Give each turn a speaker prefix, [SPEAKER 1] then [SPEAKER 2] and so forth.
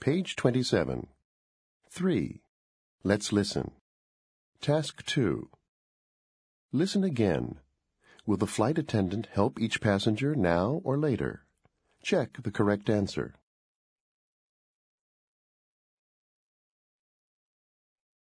[SPEAKER 1] Page 27. 3. Let's listen. Task 2. Listen again. Will the flight attendant help each passenger now or later? Check the correct answer.